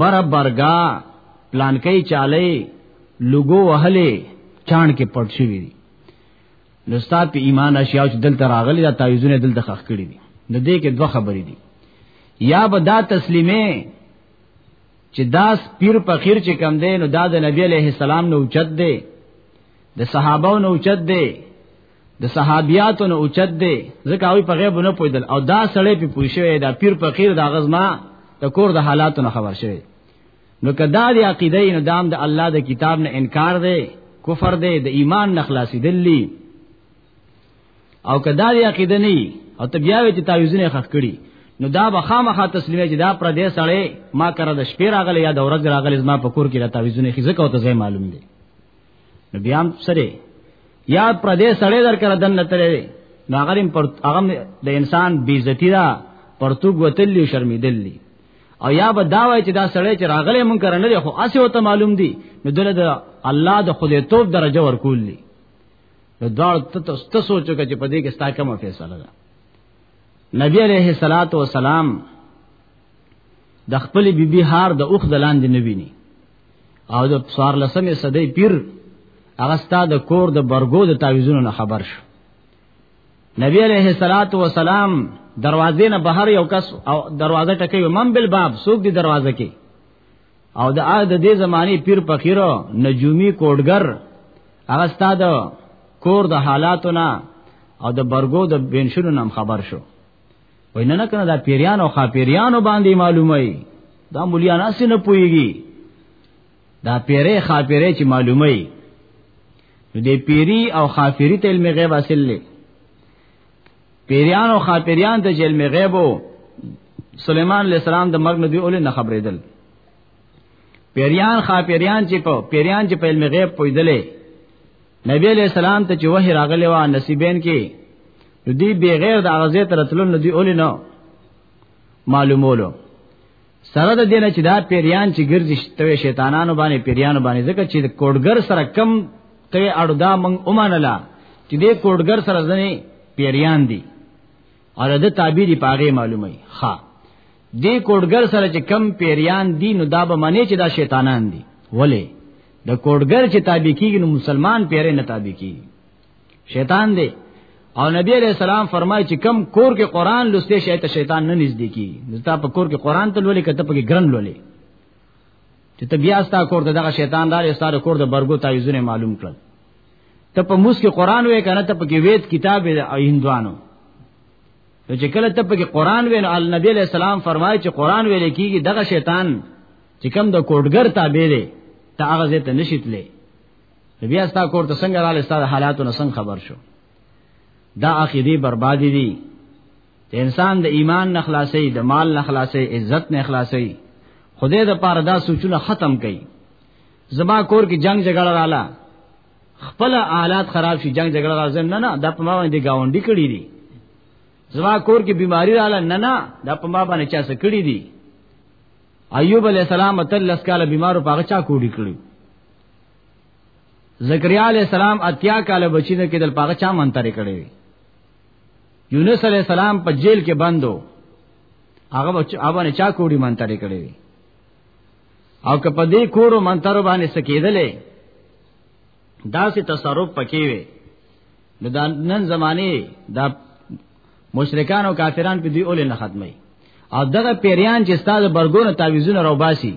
بر برګا پلانکې چاله لګو وهلې چاڼ کې پټ شوی دی نو ستا په ایمان اشیاء چې دلته راغلي دا تعویذونه دلته خخ کړی دي د دې کې دوه خبرې دي یا به دا تسلیمه چې دا پیر فقیر چې کم دی نو دا د نبی علیه السلام نو اوچت دی د صحابه نو اوچت دی د صحابياتو نه اوچت دی ځکه هغه په غیب نه پویدل او دا سړی په پوي شوی دا پیر فقیر دا غزما د کور د حالاتو نه خبر شوی نو کدا دی عقیده نو دام د الله د کتاب نه انکار دی کفر دی د ایمان نه خلاصې دلی او کدا دی عقیده نه او ته بیا وی چې تعویذونه خخ کړي نو دا به خامخا تسلیمه چې دا پر دې سړی ما کړه د شپې راغلی یا د ورځې راغلی زما په کور کې را تعویذونه خې زکه او ته معلوم دی نو بیا هم سره یا پر دې سړی در کړه دنه تللی نو هغه پر هغه د انسان بیزتی دا پرتوګ وتلی شرمیدلی او یا به دا وای چې دا سړی چې راغلی مونږ کرنه دی خو اسه وته معلوم دی نو دله د الله د خدای توپ درجه ورکول دی نو دا ته سوچو چې په دې کې ستا کومه فیصله ده نبی علیہ الصلات والسلام د خپل بیبي هار د اوخ د لاندې نویني او د څوار لسمې صدې پیر هغه ستا د کور د برګو د تعویذونو نه خبر شو نبی علیہ الصلات والسلام دروازې نه بهر یو کس او دروازه ټکوي من بل باب سوق دی دروازه کې او د آ د دې زماني پیر فقیرو نجومی کوډګر هغه ستا د کور د حالاتو نه او د برګو د بنشونو نام خبر شو وای نه نه کنه دا پیریان او خاپیریانو باندې معلومه ای دا مليان اسی نه پويږي دا پیره خاپیره چې معلومه ای نو دې پیری او خافری ته علم غیب اصل لې پیریان او خاپیریان ته علم غیب وو سليمان عليه السلام د مرګ نه دی اول نه خبرېدل پیریان خاپیریان چې په پیریان چې په علم غیب پویدلې نبی علیہ السلام ته چې وحی راغلی و نصیبین کې نو دی بغیر د هغه ځای ته راتلو نه دی اولې نه معلومولو سره د دینه چې دا پیریان چې ګرځي توی شیطانانو باندې پیریانو باندې ځکه چې د کوډګر سره کم توی اړو دا مونږ اومانلا چې دې کوډګر سره ځنې پیریان دي اور د تعبیر پاغه معلومه ښا دې کوډګر سره چې کم پیریان دي نو دا به معنی چې دا شیطانان دي ولی د کوډګر چې تابع کیږي نو مسلمان پیری نه تابع کیږي شیطان دی او نبی علیہ السلام فرمایي چې کم کور کې قران لسته شي ته شیطان نه نږدې کی زتا په کور کې قران ته لولې کته په ګرن لولې چې ته بیا ستا کور ته دغه شیطان دار ستا کور د برګو تایزونه معلوم کړ ته په موس کې قران وې کنه ته په کې وېد کتاب او هندوانو نو چې کله ته په کې قران وې نو نبی علیہ السلام فرمایي چې قران وې لیکيږي دغه شیطان چې کم د کوډګر تابع دی ته هغه زه ته نشیتلې بیا ستا کور ته څنګه رااله ستا حالاتو نه څنګه خبر شو دا عقیده بربادی دي ته انسان د ایمان نه خلاصي د مال نه خلاصي عزت نه خلاصي خدای د پاره دا سوچونه ختم کړي زما کور کې جنگ جګړه رااله خپل حالات خراب شي جنگ جګړه راځم نه نه دا په ما باندې گاونډي کړی دي زما کور کې بیماری رااله نه نه دا په ما باندې چا څه کړی دي ایوب علی السلام تل لس کاله بیمارو پاغه چا کوډی کړی زکریا علی السلام اتیا کال بچی نه کېدل پاغه چا منترې کړې وي یونس علی السلام په جیل کې بندو هغه بچ هغه نه چا کوړي منترې کړې وي او که په دې کوړو منترو باندې سکیدلې دا سي تصرف پکې وي نو دا نن زمانه دا مشرکان او کافران په دې اول نه ختمي او دغه پیریان چې استاد برګونو تعویذونه راو باسي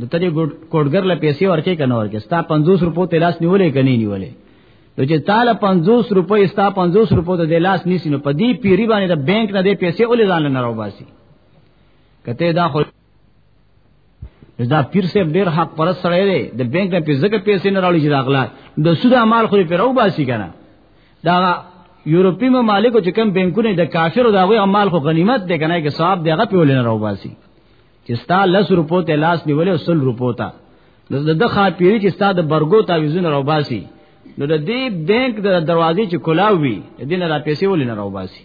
نو ته دې کوډګر له پیسې ورکې کنه ورکې ستا 50 روپو ته لاس نیولې کني نیولې نو چې تعالی 50 روپو ستا 50 روپو ته لاس نیسی نو په دې پیری باندې د بانک نه دې پیسې اول ځان نه راو باسي کته دا خو دا پیر صاحب ډیر حق پر سره دی د بانک نه پیسې کې پیسې نه راوړي چې داخلا د سود مال خو په راو باسي کنه دا یورپی ممالک چې کوم بانکونه د کافرو دا غوي مال خو غنیمت دی کنه کې صاحب دیغه په ولنه راو باسي چې ستا 10 روپو ته لاس نیولې او 100 روپو ته د د خاطری چې ستا د برګو تعویزونه راو باسي نو د دې بانک د دروازې چې کلاوي دینه را پیسې ولنه راو باسي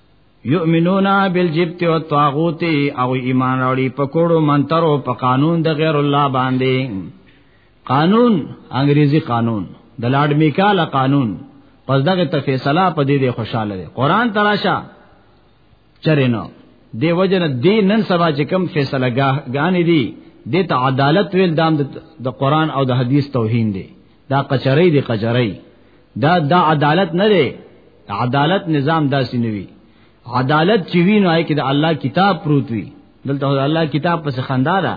یؤمنون بالجبت والطاغوت او ایمان راوړي په کوړو منترو په قانون د غیر الله باندې قانون انګریزي قانون د لارډ میکال قانون پس دغه ته فیصله په دې دې خوشاله دي قران تراشه چرینو دی وجنه دی نن سبا چې کم فیصله غانې دي د عدالت ویل دام د قران او د حدیث توهین دی دا قچرې دی قچرې دا دا عدالت نه دی عدالت نظام داسې نه وي عدالت چې وی نو کې د الله کتاب پروت وي دلته د الله کتاب پس خندا ده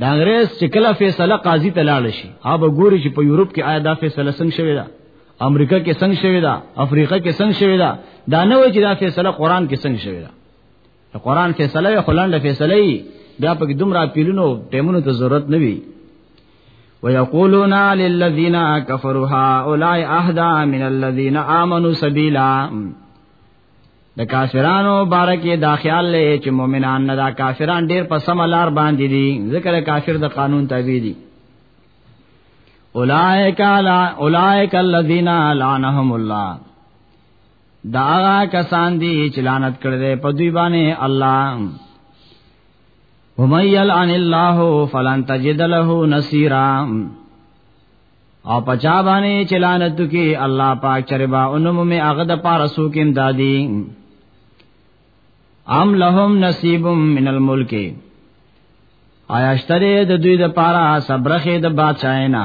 د انګريز چې کله فیصله قاضي ته لاړ شي هغه ګوري چې په یورپ کې آیا دا فیصله څنګه شوې ده امریکا کې څنګه شوې ده افریقا کې څنګه شوې ده دا نه وایي چې دا فیصله قران کې څنګه شوې ده د قران فیصله وي خلانده فیصله وي بیا په دومره پیلونو ټیمونو ته ضرورت نه وي ويقولون للذين كفروا هؤلاء اهدى من الذين امنوا سبيلا د کافرانو بارکه دا خیال لې چې مؤمنان نه دا کافران ډیر په سم لار باندې دي ذکر کافر د قانون تابع دي اولائک اولائک الذین لعنهم الله دا هغه کسان دي چې لعنت کړي دي په دوی باندې الله وميل عن الله فلن تجد له نصيرا او پچا باندې چې لعنت کوي الله پاک چربا انم می هغه د پاره سو کې امدادي ام لهم نصيب من الملک آیا شتره د دوی د پاره صبرخه د بادشاہینا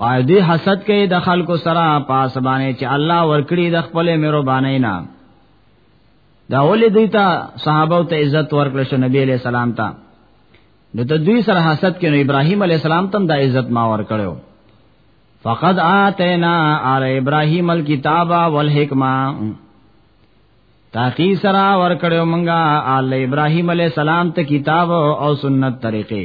وای دوی حسد کوي د خلکو سره پاس باندې چې الله ورکړي د خپل مهرباني نه دا ولې دوی ته صحابه ته عزت ورکړ شو نبی عليه السلام ته نو ته دوی سره حسد کینو ابراهيم عليه السلام تم دا عزت ما ورکړو فقد آتینا آل ابراهيم الكتاب والحکمه تاقی سرا ورکړو مونږه آل ابراهيم عليه السلام ته کتاب او سنت طریقې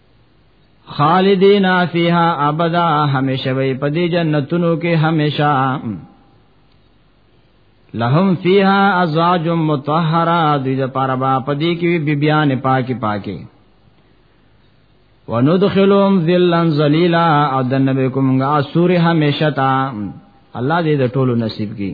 خالدین فیها ابدا همیشه وي په دې جنتونو کې همیشه لهم فیها ازواج مطهره دوی د پاره با په دې کې بیبیان پاکي پاکي وندخلهم ذلا ذلیلا او د نبی کومه سورې همیشه تا الله دې د ټولو نصیب کړي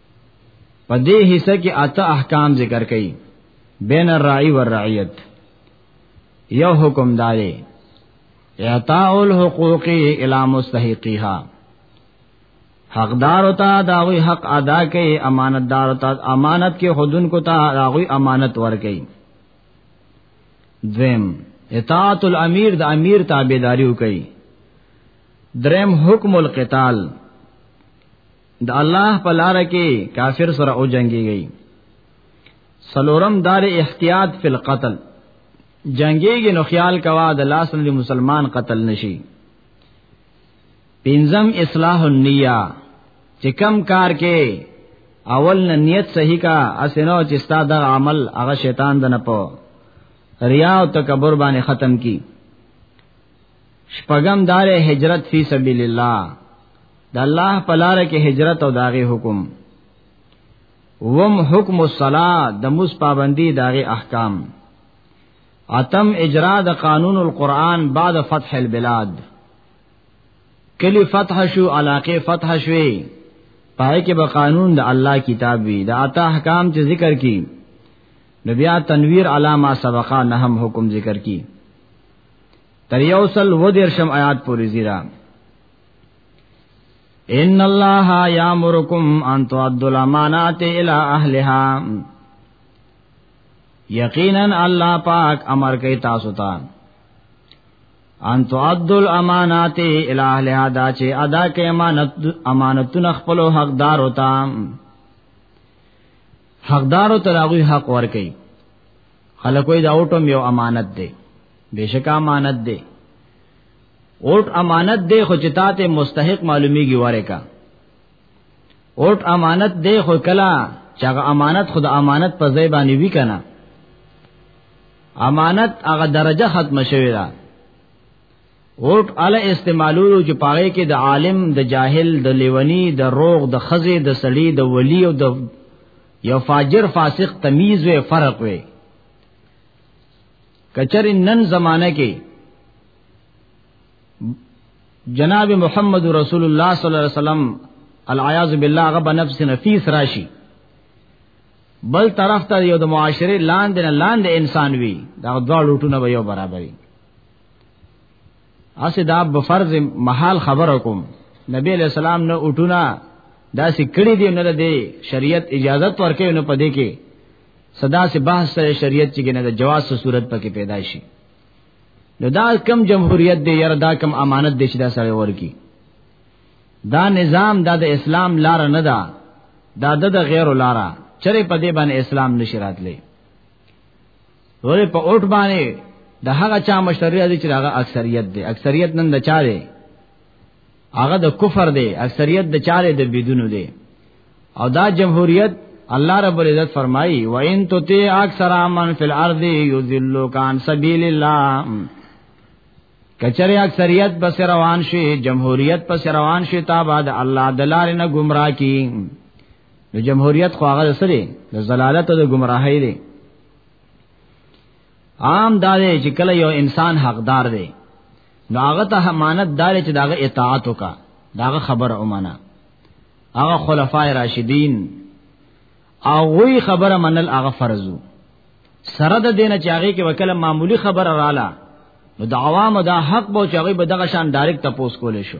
په دې حصہ کې اته احکام ذکر کړي بین الرعی والرعیت یو حکم داري اعطاء الحقوق الى مستحقيها حقدار ہوتا داوی حق ادا کئ امانتدار ہوتا امانت کې خودن کو تا داوی امانت ور کئ دویم اطاعت الامیر د امیر تابعداریو کوي دریم حکم القتال د الله په لار کې کافر سره او جنگيږي سلورم دار احتیاط فی القتل جنگيږي نو خیال کوا د لاس نه مسلمان قتل نشي پنځم اصلاح النیه چې کم کار کې اول نه نیت صحیح کا اسنه چې ستا د عمل هغه شیطان د نه په ریا او تکبر باندې ختم کی شپغم دار هجرت فی سبیل الله د الله په لار کې هجرت او داغه حکم وم حکم الصلاه د مس پابندی داغه احکام اتم اجرا د قانون القرآن بعد فتح البلاد کلی فتح شو علاقه فتح شوی پای کې به قانون د الله کتاب وی د اتا احکام چې ذکر کی نبیا تنویر علامه سبقا نهم حکم ذکر کی تر یو سل و درشم آیات پوری زیرا ان الله یامرکم ان تؤدوا الامانات الی اهلها یقینا الله پاک امر کوي تاسو ته ان تؤدوا الامانات الی اهلها دا چې ادا کې امانت امانتونه خپل حقدار وتا حقدار ته راغوي حق ور کوي خلکوې دا اوټم یو امانت دی بشک امانت دی اوټ امانت دی خو چې تاته مستحق معلومیږي واره کا اوټ امانت دی خو کلا چې هغه امانت خود امانت په ځای باندې وی کنه امانت هغه درجه ختم شوی ده ووټ اله استعمالولو چې پاره کې د عالم د جاهل د لیونی د روغ د خزه د سړی د ولی او د یو فاجر فاسق تمیز و فرق وي کچر نن زمانہ کې جناب محمد رسول الله صلی الله علیه وسلم العیاذ بالله غب نفس نفیس راشی بل طرف ته یو د معاشره لاندې لاندې انسان وي دا دوا لوټونه به یو برابرۍ اسه دا په فرض محال خبره کوم نبی علیہ السلام نه اٹھونا دا سی کړي دی نه دی شریعت اجازه ورکې نه پدې کې صدا سے بحث سره شریعت چې نه د جواز سره صورت پکې پیدا شي نو دا کم جمهوریت دی یره دا کم امانت دی چې دا سره ورکی دا نظام دا د اسلام لار نه دا دا د غیر لار چرې پدې باندې اسلام نشرات لې ولې په اوټ باندې د هغه چا مشرعه دي چې هغه اکثریت دی اکثریت نن د چا دی هغه د کفر دی اکثریت د چا دی د بدونو دی او دا جمهوریت الله رب العزت فرمایي و ان تطيع اکثر من فی الارض یذلوک عن سبیل الله کچره اکثریت بس روان شي جمهوریت پس روان شي تا بعد الله دلار نه گمراه کی نو جمهوریت خو هغه سره د زلالت او د گمراهۍ دی عام دا دی چې کله یو انسان حقدار دی نو هغه ته امانت دار چې داغه اطاعت وکا داغه خبره ومانه هغه خلفای راشدین او وی خبره منل هغه فرضو سره د دینه چې هغه کې وکله معمولی خبره رااله نو د عوامو دا حق بو چې هغه به دغه شان ډایرکټ تپوس کولې شو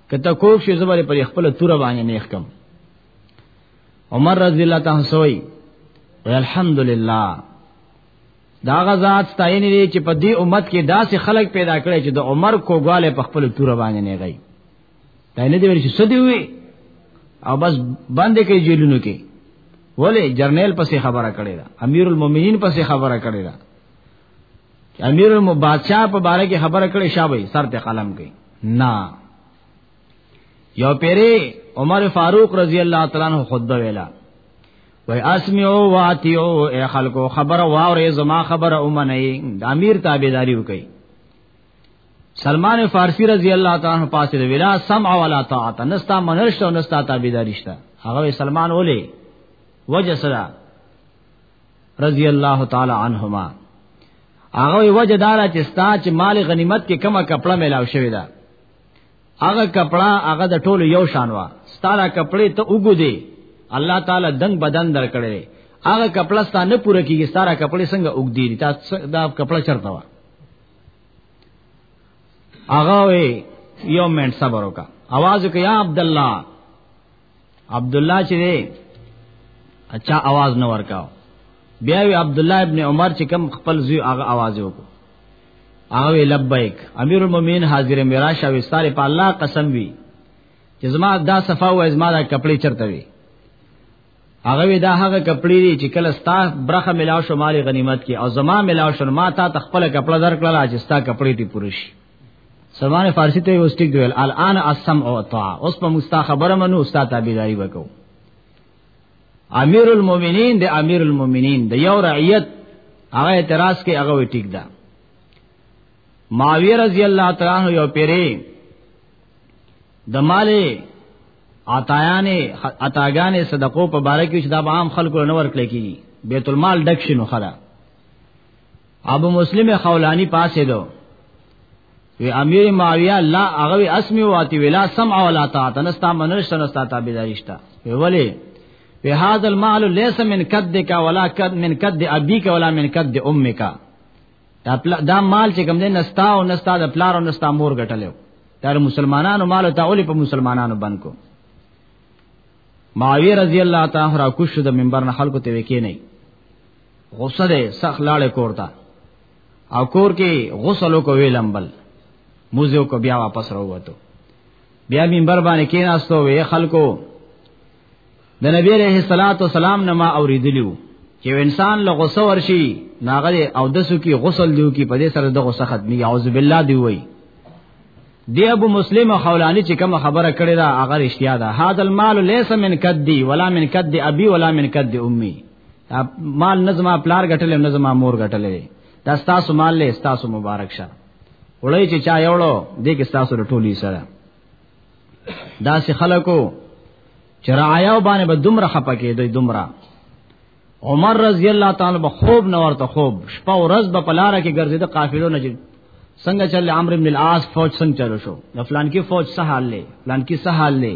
کته کوک شي زبر پر خپل تور باندې نیخ کم عمر رضی الله تعالی سوئی وی الحمدلله دا غزاد ستاینې دي چې په دې امت کې داسې خلک پیدا کړي چې د عمر کوګواله په خپل تور باندې نه غي دا نه دی ورشي سدي وي او بس باندې کې جیلونو کې وله جرنیل پسې خبره کړي دا امیر المؤمنین پسې خبره کړي دا امیر المبادشاہ په باره کې خبره کړې شابه سر ته قلم کوي نه یو پیری عمر فاروق رضی الله تعالی عنہ خطبه ویلا وای اسمعو واتیو اے خلکو خبر واورې زما خبر اومنه د امیر تابعداري وکي سلمان فارسی رضی الله تعالی عنہ پاسه ویلا سمع ولا طاعت نستا منرشت او نستا تابعداري شته هغه سلمان ولې وجه سره رضی الله تعالی عنهما هغه وجه دار چې ستا چې مال غنیمت کې کمه کپړه ملاو شوی دا هغه کپړه هغه د ټولو یو شان وا ستاره کپړې ته وګودي الله تعالی دنګ بدن درکړي هغه کپړه ستا نه پوره کیږي ستاره کپړې څنګه وګدي تا دا کپړه چرته وا هغه یو منټ صبر وکا आवाज وکیا عبد الله عبد الله چې دی اچھا आवाज نه ورکاو بیا وی عبد الله ابن عمر چې کم خپل زوی هغه आवाज وکړو هغه لبیک امیر المؤمنین حاضر میرا شاه وستار په الله قسم وی چې زما دا صفه او زما دا کپڑے چرته وی هغه دا هغه کپڑے دي چې کله ستا برخه ملاو شو مال غنیمت کې او زما ملاو شو ما تا تخپل کپڑا درکړل چې ستا کپڑے تی پوره شي سلمان فارسی ته اوس ټیک دیول الان السمع او طاعه اوس په مستا خبره منو استاد تابعداري وکاو امیر المؤمنین د امیر المؤمنین د یو رعیت هغه اعتراض کوي هغه ټیک ده معاویه رضی الله تعالی عنہ یو پیری د مالې عطایانې عطاګانې صدقو په باره کې چې دا عام خلکو نه ورکړي کیږي بیت المال ډک شنو خره ابو مسلم خولانی پاسې دو وی امیر معاویه لا هغه اسمی واتی ولا سمع ولا طاعت نستا منشت نستا تابعداریشتا وی ولی وی هاذ المال ليس من قدک ولا قد من قد ابيك ولا من قد امك دا دا مال چې کوم دی نستا او نستا د پلار او نستا مور غټلو دا مسلمانانو مال ته اولی په مسلمانانو بند کو معاویه رضی الله تعالی عنہ را کوشش د منبر نه خلکو ته وکی نه غصه ده سخ لاړې کورتا او کور کې غسل کو ویلم بل موزه کو بیا واپس راووتو بیا منبر باندې کېناستو وی خلکو د نبی عليه الصلاه والسلام نه ما اوریدلیو چې انسان له غصه ورشي ناغه او دسو کې غسل دیو کې په دې سره د غصه ختمي اعوذ بالله دی وای دی ابو مسلم او خولانی چې کوم خبره کړې ده هغه رښتیا ده هاذ المال ليس من کدی ولا من کد ابي ولا من کد امي مال نظم پلار غټل نظم مور غټل دا ستاسو مال له ستاسو مبارک شه وړي چې چا یوړو دې کې ستاسو ټولي سره دا سه خلکو چې راعیا باندې به دومره خپه کېدې دومره عمر رضی الله تعالی به خوب نه ورته خوب شپه او ورځ به پلاره کې ګرځیده قافلو نه څنګه چل عمرو بن العاص فوج څنګه چلو شو د فلان کې فوج سهال لې فلان کې سهال لې